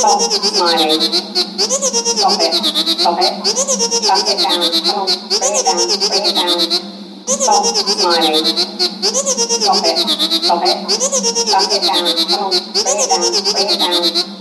smiling. Stop it. Stop it. Shut it down. Come on. Bring it down. Bring it down. Stop smiling. Stop it. Stop it. Shut it down. Come on. Bring it down. Bring it down.